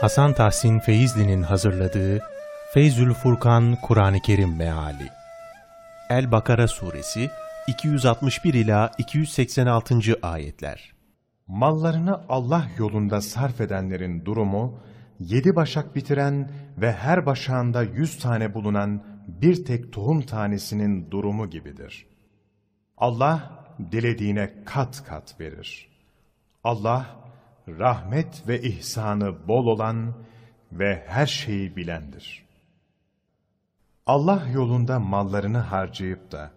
Hasan Tahsin Feyzli'nin hazırladığı Feyzül Furkan Kur'an-ı Kerim Meali El-Bakara Suresi 261 ila 286. ayetler. Mallarını Allah yolunda sarf edenlerin durumu, yedi başak bitiren ve her başağında yüz tane bulunan bir tek tohum tanesinin durumu gibidir. Allah dilediğine kat kat verir. Allah, rahmet ve ihsanı bol olan ve her şeyi bilendir. Allah yolunda mallarını harcayıp da,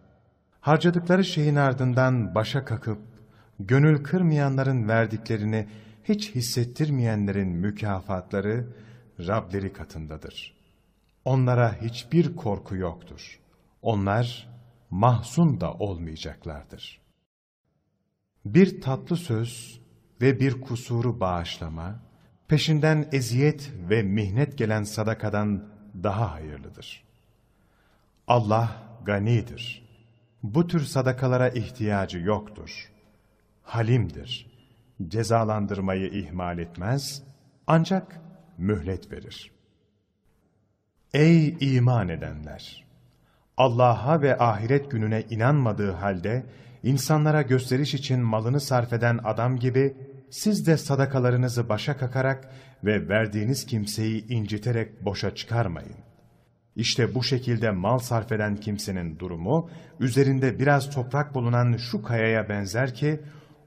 harcadıkları şeyin ardından başa kakıp, gönül kırmayanların verdiklerini hiç hissettirmeyenlerin mükafatları Rableri katındadır. Onlara hiçbir korku yoktur. Onlar mahzun da olmayacaklardır. Bir tatlı söz ve bir kusuru bağışlama, peşinden eziyet ve mihnet gelen sadakadan daha hayırlıdır. Allah ganidir. Bu tür sadakalara ihtiyacı yoktur. Halimdir. Cezalandırmayı ihmal etmez, ancak mühlet verir. Ey iman edenler! Allah'a ve ahiret gününe inanmadığı halde, insanlara gösteriş için malını sarf eden adam gibi, siz de sadakalarınızı başa kakarak ve verdiğiniz kimseyi inciterek boşa çıkarmayın. İşte bu şekilde mal sarf eden kimsenin durumu, üzerinde biraz toprak bulunan şu kayaya benzer ki,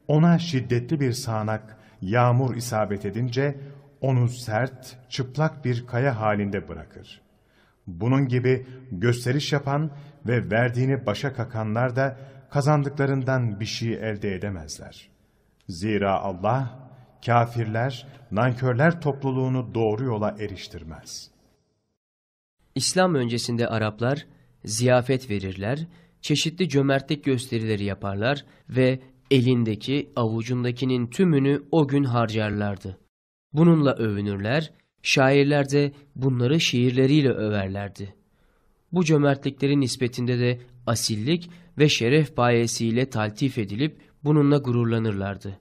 ona şiddetli bir sağanak, yağmur isabet edince, onu sert, çıplak bir kaya halinde bırakır. Bunun gibi gösteriş yapan ve verdiğini başa kakanlar da kazandıklarından bir şey elde edemezler. Zira Allah, kafirler, nankörler topluluğunu doğru yola eriştirmez. İslam öncesinde Araplar ziyafet verirler, çeşitli cömertlik gösterileri yaparlar ve elindeki, avucundakinin tümünü o gün harcarlardı. Bununla övünürler, şairler de bunları şiirleriyle överlerdi. Bu cömertliklerin nispetinde de asillik ve şeref bayesiyle taltif edilip bununla gururlanırlardı.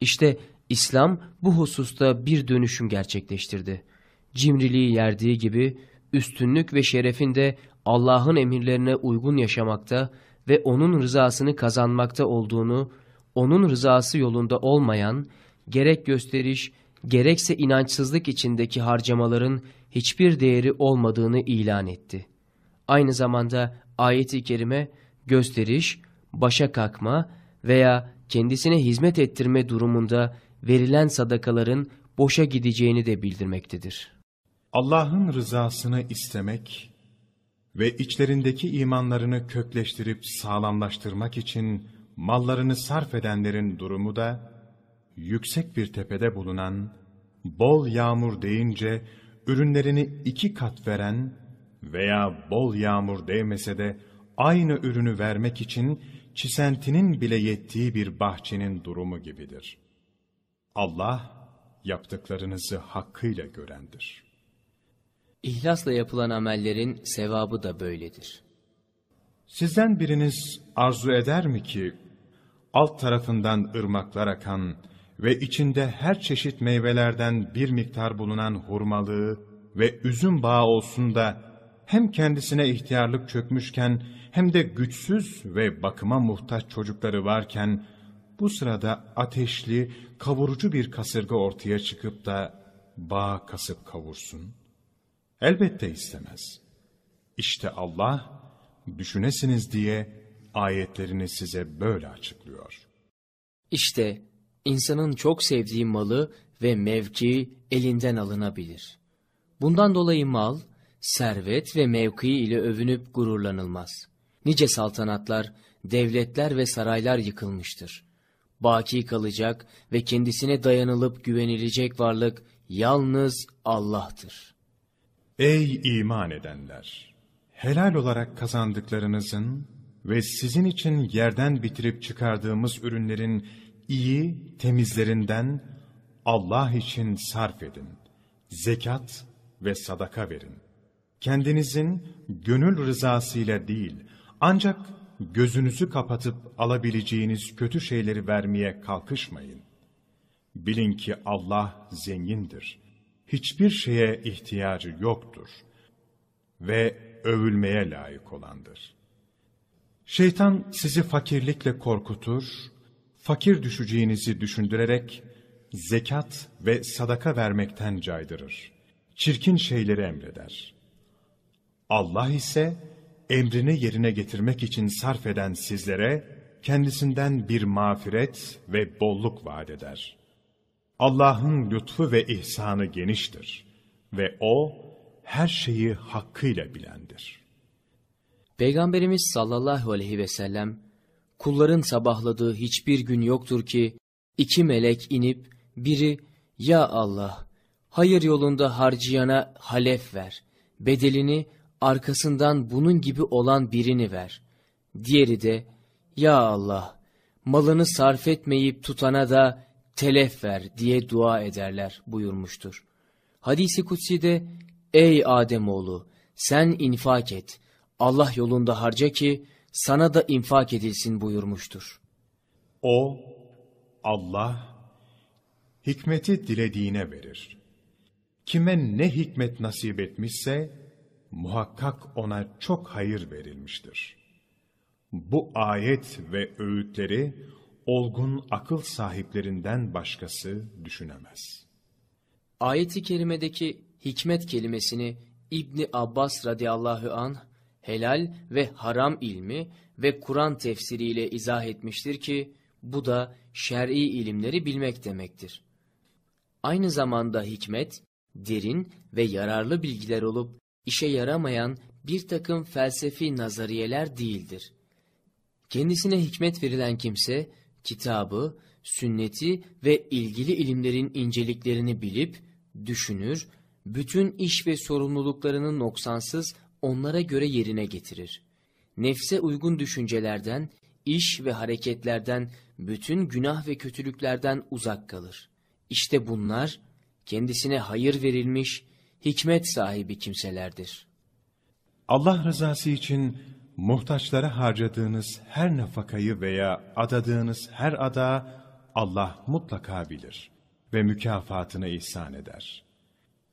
İşte İslam bu hususta bir dönüşüm gerçekleştirdi. Cimriliği yerdiği gibi üstünlük ve şerefin de Allah'ın emirlerine uygun yaşamakta ve O'nun rızasını kazanmakta olduğunu, O'nun rızası yolunda olmayan, gerek gösteriş, gerekse inançsızlık içindeki harcamaların hiçbir değeri olmadığını ilan etti. Aynı zamanda ayet-i kerime, gösteriş, başa kalkma veya kendisine hizmet ettirme durumunda verilen sadakaların boşa gideceğini de bildirmektedir. Allah'ın rızasını istemek ve içlerindeki imanlarını kökleştirip sağlamlaştırmak için mallarını sarf edenlerin durumu da, yüksek bir tepede bulunan, bol yağmur deyince ürünlerini iki kat veren veya bol yağmur değmese de aynı ürünü vermek için çisentinin bile yettiği bir bahçenin durumu gibidir. Allah yaptıklarınızı hakkıyla görendir. İhlasla yapılan amellerin sevabı da böyledir. Sizden biriniz arzu eder mi ki, alt tarafından ırmaklar akan ve içinde her çeşit meyvelerden bir miktar bulunan hurmalığı ve üzüm bağı olsun da, hem kendisine ihtiyarlık çökmüşken, hem de güçsüz ve bakıma muhtaç çocukları varken, bu sırada ateşli, kavurucu bir kasırga ortaya çıkıp da bağ kasıp kavursun. Elbette istemez. İşte Allah, düşünesiniz diye ayetlerini size böyle açıklıyor. İşte insanın çok sevdiği malı ve mevki elinden alınabilir. Bundan dolayı mal, servet ve mevki ile övünüp gururlanılmaz. Nice saltanatlar, devletler ve saraylar yıkılmıştır. Baki kalacak ve kendisine dayanılıp güvenilecek varlık yalnız Allah'tır. Ey iman edenler! Helal olarak kazandıklarınızın ve sizin için yerden bitirip çıkardığımız ürünlerin iyi, temizlerinden Allah için sarf edin. Zekat ve sadaka verin. Kendinizin gönül rızasıyla değil, ancak gözünüzü kapatıp alabileceğiniz kötü şeyleri vermeye kalkışmayın. Bilin ki Allah zengindir, hiçbir şeye ihtiyacı yoktur ve övülmeye layık olandır. Şeytan sizi fakirlikle korkutur, fakir düşeceğinizi düşündürerek zekat ve sadaka vermekten caydırır. Çirkin şeyleri emreder. Allah ise emrini yerine getirmek için sarf eden sizlere kendisinden bir mağfiret ve bolluk vaat eder. Allah'ın lütfu ve ihsanı geniştir ve O her şeyi hakkıyla bilendir. Peygamberimiz sallallahu aleyhi ve sellem, kulların sabahladığı hiçbir gün yoktur ki, iki melek inip, biri, Ya Allah, hayır yolunda harcayana halef ver, bedelini arkasından bunun gibi olan birini ver. Diğeri de, Ya Allah, malını sarf etmeyip tutana da telef ver diye dua ederler buyurmuştur. Hadisi kutsi'de, Ey Ademoğlu, sen infak et, Allah yolunda harca ki sana da infak edilsin buyurmuştur. O, Allah, hikmeti dilediğine verir. Kime ne hikmet nasip etmişse, muhakkak ona çok hayır verilmiştir. Bu ayet ve öğütleri, olgun akıl sahiplerinden başkası düşünemez. Ayet-i kerimedeki hikmet kelimesini İbni Abbas radıyallahu anh, helal ve haram ilmi ve Kur'an tefsiriyle izah etmiştir ki, bu da şer'i ilimleri bilmek demektir. Aynı zamanda hikmet, derin ve yararlı bilgiler olup, işe yaramayan bir takım felsefi nazariyeler değildir. Kendisine hikmet verilen kimse, kitabı, sünneti ve ilgili ilimlerin inceliklerini bilip, düşünür, bütün iş ve sorumluluklarını noksansız onlara göre yerine getirir. Nefse uygun düşüncelerden, iş ve hareketlerden, bütün günah ve kötülüklerden uzak kalır. İşte bunlar, kendisine hayır verilmiş, hikmet sahibi kimselerdir. Allah rızası için muhtaçlara harcadığınız her nafakayı veya adadığınız her ada Allah mutlaka bilir ve mükafatını ihsan eder.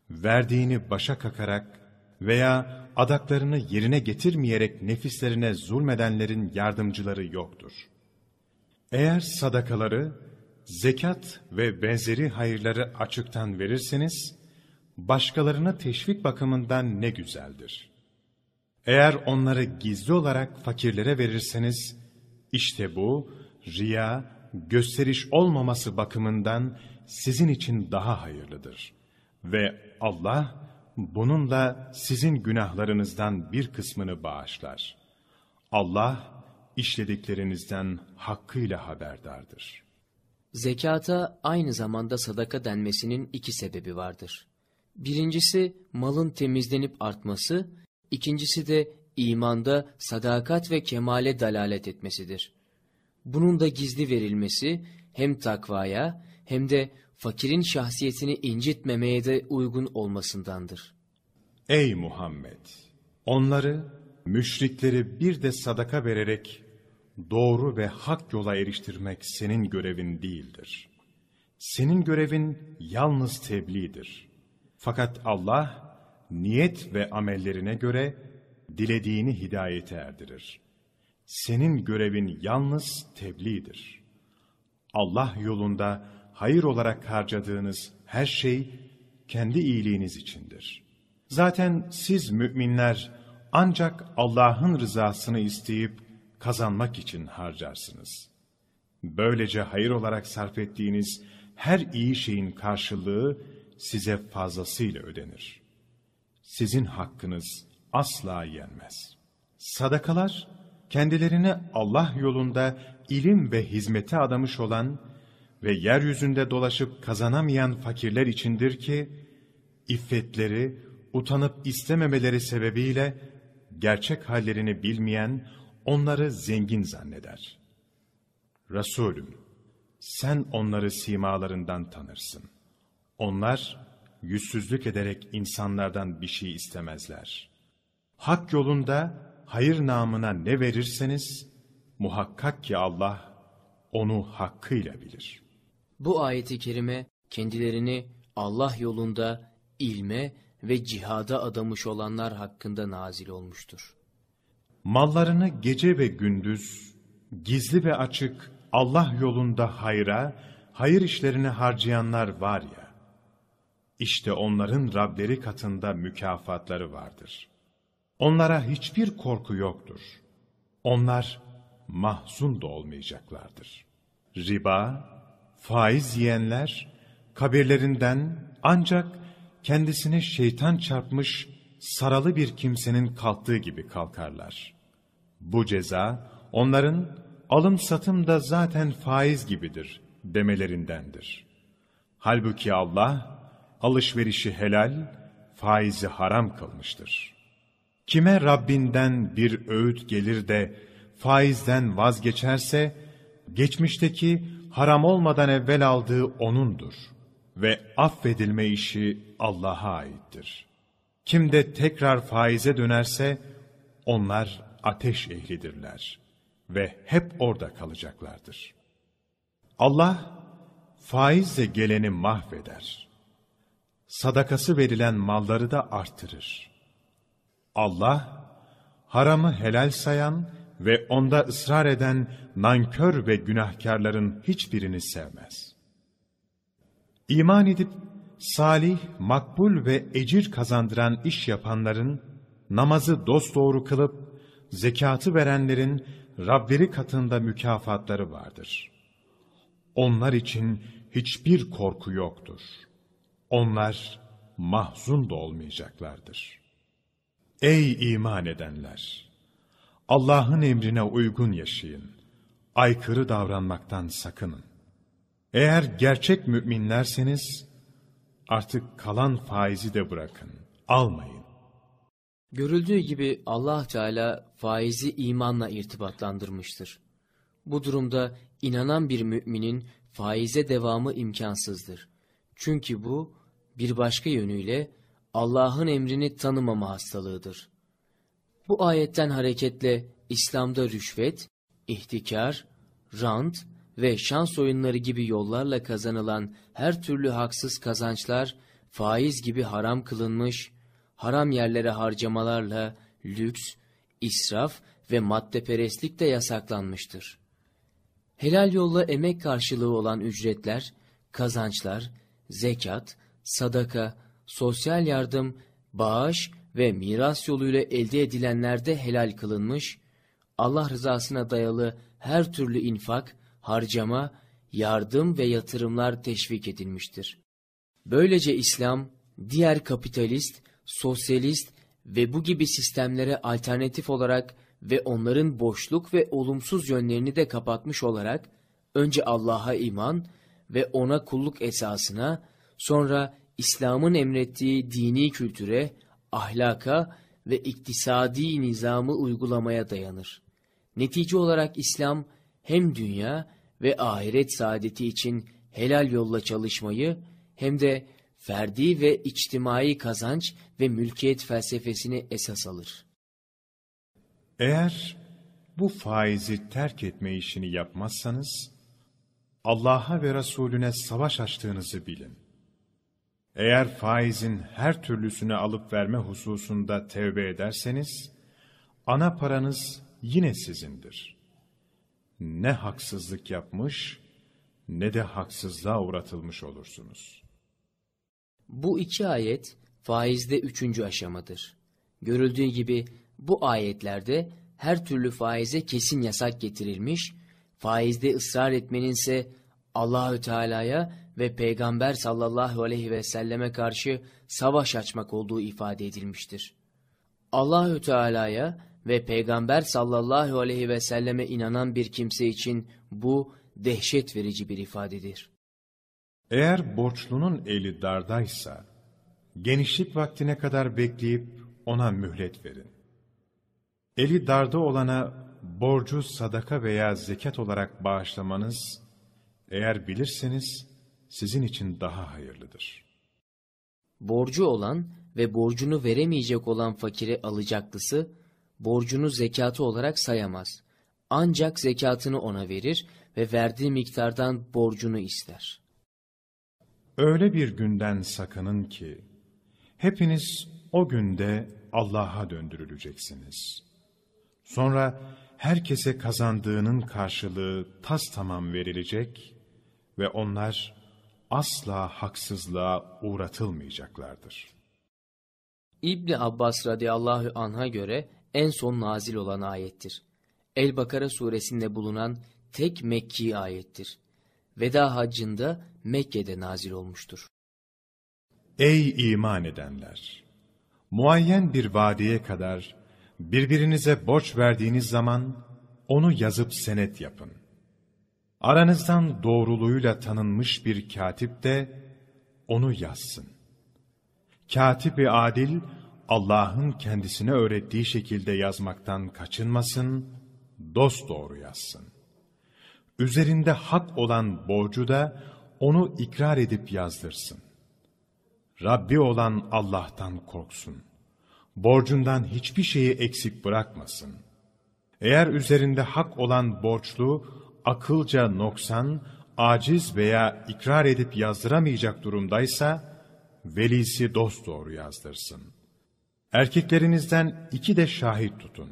Verdiğini başa kakarak veya adaklarını yerine getirmeyerek nefislerine zulmedenlerin yardımcıları yoktur. Eğer sadakaları, zekat ve benzeri hayırları açıktan verirseniz, başkalarına teşvik bakımından ne güzeldir. Eğer onları gizli olarak fakirlere verirseniz, işte bu, riya, gösteriş olmaması bakımından sizin için daha hayırlıdır. Ve Allah, bununla sizin günahlarınızdan bir kısmını bağışlar. Allah, işlediklerinizden hakkıyla haberdardır. Zekata aynı zamanda sadaka denmesinin iki sebebi vardır. Birincisi malın temizlenip artması, ikincisi de imanda sadakat ve kemale dalalet etmesidir. Bunun da gizli verilmesi hem takvaya hem de fakirin şahsiyetini incitmemeye de uygun olmasındandır. Ey Muhammed! Onları, müşrikleri bir de sadaka vererek doğru ve hak yola eriştirmek senin görevin değildir. Senin görevin yalnız tebliğdir. Fakat Allah, niyet ve amellerine göre dilediğini hidayete erdirir. Senin görevin yalnız tebliğdir. Allah yolunda hayır olarak harcadığınız her şey kendi iyiliğiniz içindir. Zaten siz müminler ancak Allah'ın rızasını isteyip kazanmak için harcarsınız. Böylece hayır olarak sarf ettiğiniz her iyi şeyin karşılığı size fazlasıyla ödenir. Sizin hakkınız asla yenmez. Sadakalar, kendilerine Allah yolunda ilim ve hizmete adamış olan ve yeryüzünde dolaşıp kazanamayan fakirler içindir ki, iffetleri, utanıp istememeleri sebebiyle gerçek hallerini bilmeyen onları zengin zanneder. Resulüm, sen onları simalarından tanırsın. Onlar yüzsüzlük ederek insanlardan bir şey istemezler. Hak yolunda hayır namına ne verirseniz, muhakkak ki Allah onu hakkıyla bilir. Bu ayeti kerime kendilerini Allah yolunda ilme ve cihada adamış olanlar hakkında nazil olmuştur. Mallarını gece ve gündüz, gizli ve açık Allah yolunda hayra, hayır işlerini harcayanlar var ya, işte onların Rableri katında mükafatları vardır. Onlara hiçbir korku yoktur. Onlar mahzun da olmayacaklardır. Riba, faiz yiyenler, kabirlerinden ancak kendisine şeytan çarpmış saralı bir kimsenin kalktığı gibi kalkarlar. Bu ceza onların alım satım da zaten faiz gibidir demelerindendir. Halbuki Allah alışverişi helal, faizi haram kılmıştır. Kime Rabbinden bir öğüt gelir de faizden vazgeçerse, geçmişteki haram olmadan evvel aldığı O'nundur ve affedilme işi Allah'a aittir. Kim de tekrar faize dönerse, onlar ateş ehlidirler ve hep orada kalacaklardır. Allah, faizle geleni mahveder. Sadakası verilen malları da artırır. Allah, haramı helal sayan ve onda ısrar eden nankör ve günahkarların hiçbirini sevmez. İman edip salih, makbul ve ecir kazandıran iş yapanların, namazı dosdoğru kılıp, zekatı verenlerin Rableri katında mükafatları vardır. Onlar için hiçbir korku yoktur. Onlar mahzun da olmayacaklardır. Ey iman edenler! Allah'ın emrine uygun yaşayın. Aykırı davranmaktan sakının. Eğer gerçek müminlerseniz, artık kalan faizi de bırakın, almayın. Görüldüğü gibi Allah Teala faizi imanla irtibatlandırmıştır. Bu durumda inanan bir müminin faize devamı imkansızdır. Çünkü bu bir başka yönüyle Allah'ın emrini tanımama hastalığıdır. Bu ayetten hareketle İslam'da rüşvet, ihtikar, rant ve şans oyunları gibi yollarla kazanılan her türlü haksız kazançlar faiz gibi haram kılınmış, haram yerlere harcamalarla lüks, israf ve maddeperestlik de yasaklanmıştır. Helal yolla emek karşılığı olan ücretler, kazançlar, zekat, sadaka, sosyal yardım, bağış ve miras yoluyla elde edilenler de helal kılınmış, Allah rızasına dayalı her türlü infak, harcama, yardım ve yatırımlar teşvik edilmiştir. Böylece İslam, diğer kapitalist, sosyalist ve bu gibi sistemlere alternatif olarak ve onların boşluk ve olumsuz yönlerini de kapatmış olarak, önce Allah'a iman ve ona kulluk esasına, sonra İslam'ın emrettiği dini kültüre, ahlaka ve iktisadi nizamı uygulamaya dayanır. Netice olarak İslam hem dünya ve ahiret saadeti için helal yolla çalışmayı hem de ferdi ve içtimai kazanç ve mülkiyet felsefesini esas alır. Eğer bu faizi terk etme işini yapmazsanız, Allah'a ve Resulüne savaş açtığınızı bilin. Eğer faizin her türlüsünü alıp verme hususunda tevbe ederseniz, ana paranız yine sizindir. Ne haksızlık yapmış, ne de haksızlığa uğratılmış olursunuz. Bu iki ayet faizde üçüncü aşamadır. Görüldüğü gibi bu ayetlerde her türlü faize kesin yasak getirilmiş, faizde ısrar etmenin ise Allahü Teala'ya ve Peygamber sallallahu aleyhi ve selleme karşı savaş açmak olduğu ifade edilmiştir. Allahü Teala'ya ve Peygamber sallallahu aleyhi ve selleme inanan bir kimse için bu dehşet verici bir ifadedir. Eğer borçlunun eli dardaysa, genişlik vaktine kadar bekleyip ona mühlet verin. Eli darda olana borcu sadaka veya zekat olarak bağışlamanız, eğer bilirseniz sizin için daha hayırlıdır. Borcu olan ve borcunu veremeyecek olan fakire alacaklısı, borcunu zekatı olarak sayamaz. Ancak zekatını ona verir ve verdiği miktardan borcunu ister. Öyle bir günden sakının ki, Hepiniz o günde Allah'a döndürüleceksiniz. Sonra herkese kazandığının karşılığı tas tamam verilecek ve onlar asla haksızlığa uğratılmayacaklardır. İbni Abbas radıyallahu anh'a göre en son nazil olan ayettir. El-Bakara suresinde bulunan tek Mekki ayettir. Veda haccında Mekke'de nazil olmuştur. Ey iman edenler! Muayyen bir vadeye kadar birbirinize borç verdiğiniz zaman onu yazıp senet yapın. Aranızdan doğruluğuyla tanınmış bir katip de onu yazsın. Katibi adil Allah'ın kendisine öğrettiği şekilde yazmaktan kaçınmasın, dosdoğru yazsın. Üzerinde hak olan borcu da onu ikrar edip yazdırsın. Rabbi olan Allah'tan korksun. Borcundan hiçbir şeyi eksik bırakmasın. Eğer üzerinde hak olan borçlu, akılca noksan, aciz veya ikrar edip yazdıramayacak durumdaysa, velisi dosdoğru yazdırsın. Erkeklerinizden iki de şahit tutun.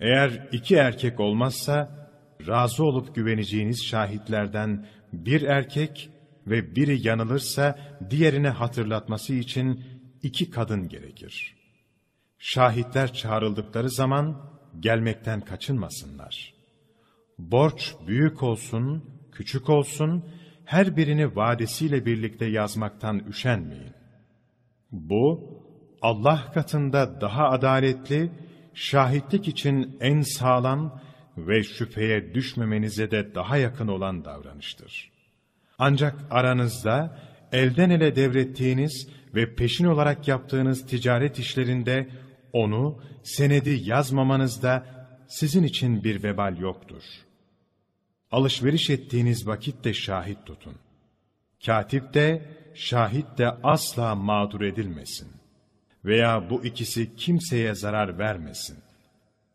Eğer iki erkek olmazsa, razı olup güveneceğiniz şahitlerden bir erkek ve biri yanılırsa diğerine hatırlatması için iki kadın gerekir. Şahitler çağrıldıkları zaman gelmekten kaçınmasınlar. Borç büyük olsun, küçük olsun, her birini vadesiyle birlikte yazmaktan üşenmeyin. Bu, Allah katında daha adaletli, şahitlik için en sağlam ve şüpheye düşmemenize de daha yakın olan davranıştır. Ancak aranızda elden ele devrettiğiniz ve peşin olarak yaptığınız ticaret işlerinde onu, senedi yazmamanızda sizin için bir vebal yoktur. Alışveriş ettiğiniz vakitte şahit tutun. Katip de, şahit de asla mağdur edilmesin. Veya bu ikisi kimseye zarar vermesin.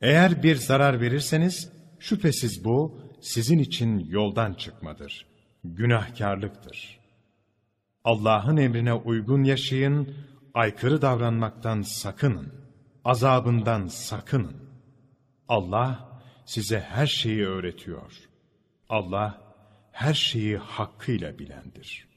Eğer bir zarar verirseniz, şüphesiz bu sizin için yoldan çıkmadır. Günahkarlıktır. Allah'ın emrine uygun yaşayın, aykırı davranmaktan sakının. Azabından sakının. Allah size her şeyi öğretiyor. Allah her şeyi hakkıyla bilendir.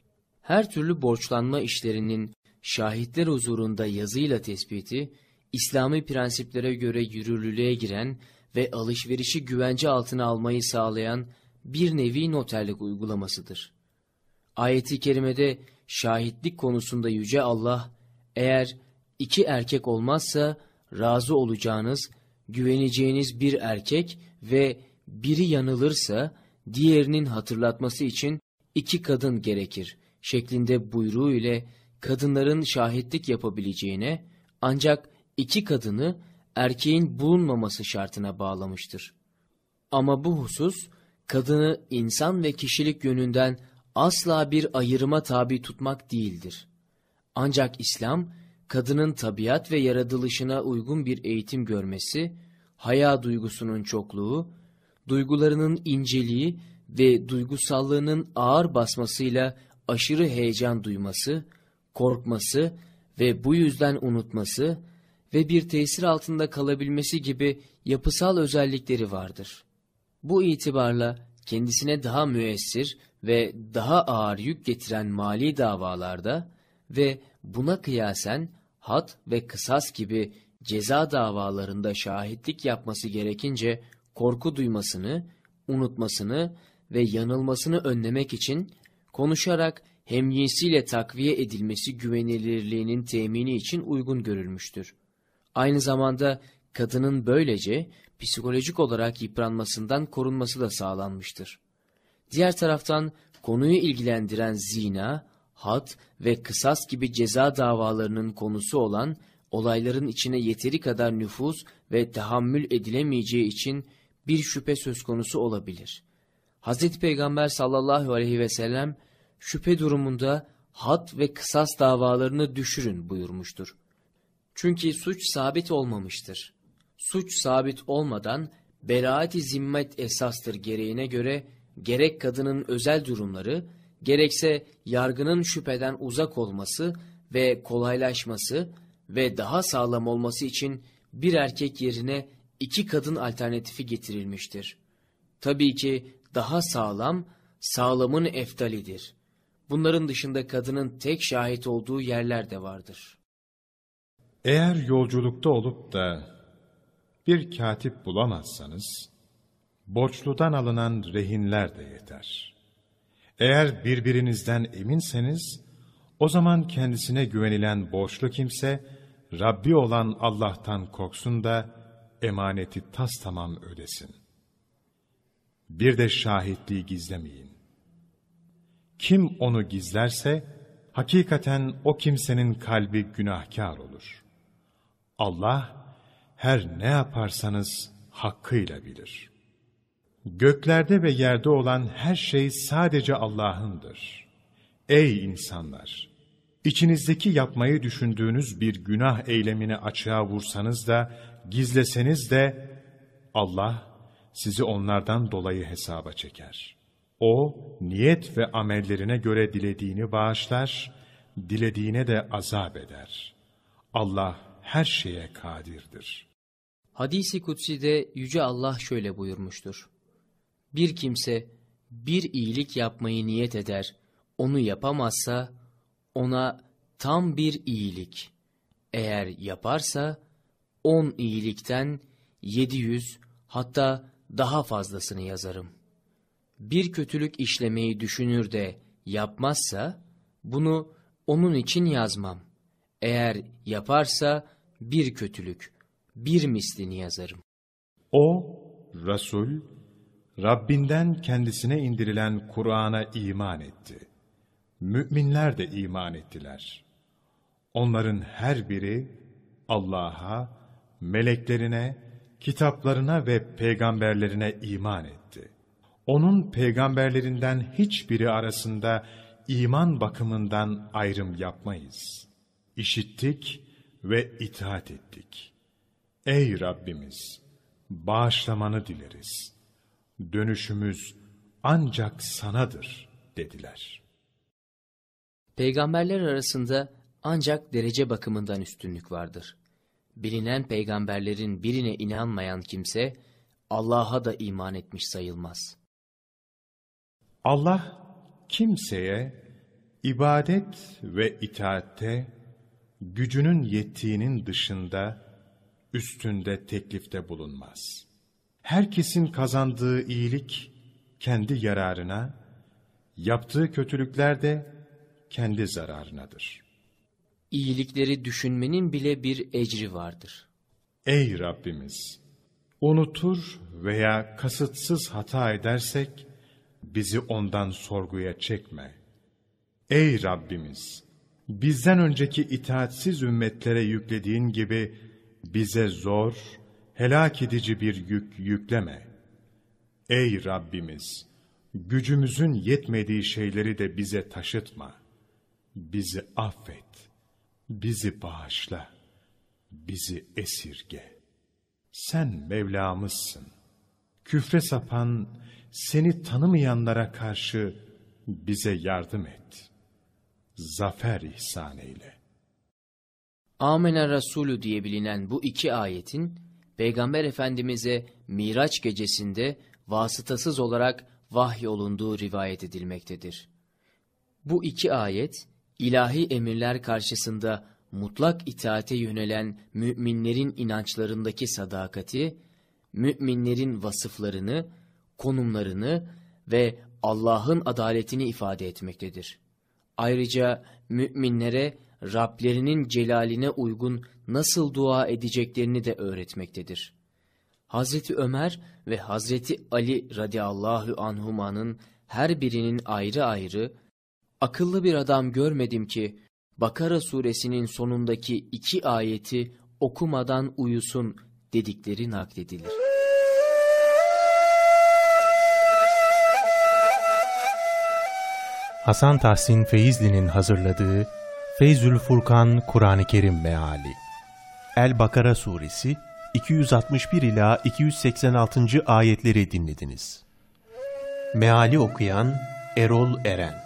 Her türlü borçlanma işlerinin şahitler huzurunda yazıyla tespiti, İslami prensiplere göre yürürlülüğe giren ve alışverişi güvence altına almayı sağlayan bir nevi noterlik uygulamasıdır. Ayeti kerimede şahitlik konusunda Yüce Allah, eğer iki erkek olmazsa razı olacağınız, güveneceğiniz bir erkek ve biri yanılırsa diğerinin hatırlatması için iki kadın gerekir şeklinde buyruğu ile kadınların şahitlik yapabileceğine ancak iki kadını erkeğin bulunmaması şartına bağlamıştır. Ama bu husus kadını insan ve kişilik yönünden asla bir ayırıma tabi tutmak değildir. Ancak İslam kadının tabiat ve yaratılışına uygun bir eğitim görmesi, haya duygusunun çokluğu, duygularının inceliği ve duygusallığının ağır basmasıyla aşırı heyecan duyması, korkması ve bu yüzden unutması ve bir tesir altında kalabilmesi gibi yapısal özellikleri vardır. Bu itibarla kendisine daha müessir ve daha ağır yük getiren mali davalarda ve buna kıyasen had ve kısas gibi ceza davalarında şahitlik yapması gerekince korku duymasını, unutmasını ve yanılmasını önlemek için konuşarak hemyinsiyle takviye edilmesi güvenilirliğinin temini için uygun görülmüştür. Aynı zamanda kadının böylece psikolojik olarak yıpranmasından korunması da sağlanmıştır. Diğer taraftan konuyu ilgilendiren zina, had ve kısas gibi ceza davalarının konusu olan olayların içine yeteri kadar nüfuz ve tahammül edilemeyeceği için bir şüphe söz konusu olabilir. Hz. Peygamber sallallahu aleyhi ve sellem şüphe durumunda had ve kısas davalarını düşürün buyurmuştur. Çünkü suç sabit olmamıştır. Suç sabit olmadan beraat-i zimmet esastır gereğine göre gerek kadının özel durumları, gerekse yargının şüpheden uzak olması ve kolaylaşması ve daha sağlam olması için bir erkek yerine iki kadın alternatifi getirilmiştir. Tabii ki daha sağlam, sağlamın eftalidir. Bunların dışında kadının tek şahit olduğu yerler de vardır. Eğer yolculukta olup da bir katip bulamazsanız, borçludan alınan rehinler de yeter. Eğer birbirinizden eminseniz, o zaman kendisine güvenilen borçlu kimse, Rabbi olan Allah'tan korksun da emaneti tas tamam ödesin. Bir de şahitliği gizlemeyin. Kim onu gizlerse, hakikaten o kimsenin kalbi günahkar olur. Allah, her ne yaparsanız hakkıyla bilir. Göklerde ve yerde olan her şey sadece Allah'ındır. Ey insanlar! İçinizdeki yapmayı düşündüğünüz bir günah eylemini açığa vursanız da, gizleseniz de, Allah sizi onlardan dolayı hesaba çeker. O, niyet ve amellerine göre dilediğini bağışlar, dilediğine de azap eder. Allah her şeye kadirdir. Hadisi kutsi'de Yüce Allah şöyle buyurmuştur. Bir kimse bir iyilik yapmayı niyet eder, onu yapamazsa ona tam bir iyilik. Eğer yaparsa on iyilikten yedi yüz hatta daha fazlasını yazarım. Bir kötülük işlemeyi düşünür de yapmazsa bunu onun için yazmam. Eğer yaparsa bir kötülük, bir mislini yazarım. O, Resul, Rabbinden kendisine indirilen Kur'an'a iman etti. Müminler de iman ettiler. Onların her biri Allah'a, meleklerine, kitaplarına ve peygamberlerine iman etti. Onun peygamberlerinden hiçbiri arasında iman bakımından ayrım yapmayız. İşittik ve itaat ettik. Ey Rabbimiz! Bağışlamanı dileriz. Dönüşümüz ancak sanadır dediler. Peygamberler arasında ancak derece bakımından üstünlük vardır. Bilinen peygamberlerin birine inanmayan kimse Allah'a da iman etmiş sayılmaz. Allah kimseye ibadet ve itaatte gücünün yettiğinin dışında üstünde teklifte bulunmaz. Herkesin kazandığı iyilik kendi yararına, yaptığı kötülükler de kendi zararınadır. İyilikleri düşünmenin bile bir ecri vardır. Ey Rabbimiz! Unutur veya kasıtsız hata edersek, bizi ondan sorguya çekme. Ey Rabbimiz! Bizden önceki itaatsiz ümmetlere yüklediğin gibi, bize zor, helak edici bir yük yükleme. Ey Rabbimiz! Gücümüzün yetmediği şeyleri de bize taşıtma. Bizi affet, bizi bağışla, bizi esirge. Sen Mevlamızsın. Küfre sapan, seni tanımayanlara karşı bize yardım et. Zafer ihsan eyle. Amener Resulü diye bilinen bu iki ayetin Peygamber Efendimiz'e Miraç gecesinde vasıtasız olarak vahyolunduğu rivayet edilmektedir. Bu iki ayet ilahi emirler karşısında mutlak itaate yönelen müminlerin inançlarındaki sadakati, müminlerin vasıflarını, konumlarını ve Allah'ın adaletini ifade etmektedir. Ayrıca müminlere Rablerinin celaline uygun nasıl dua edeceklerini de öğretmektedir. Hazreti Ömer ve Hazreti Ali radıyallahu anhumanın her birinin ayrı ayrı, akıllı bir adam görmedim ki, Bakara suresinin sonundaki iki ayeti okumadan uyusun dedikleri nakledilir. Hasan Tahsin Feyzli'nin hazırladığı Feyzül Furkan Kur'an-ı Kerim Meali El-Bakara Suresi 261 ila 286. ayetleri dinlediniz. Meali okuyan Erol Eren